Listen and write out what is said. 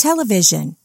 television.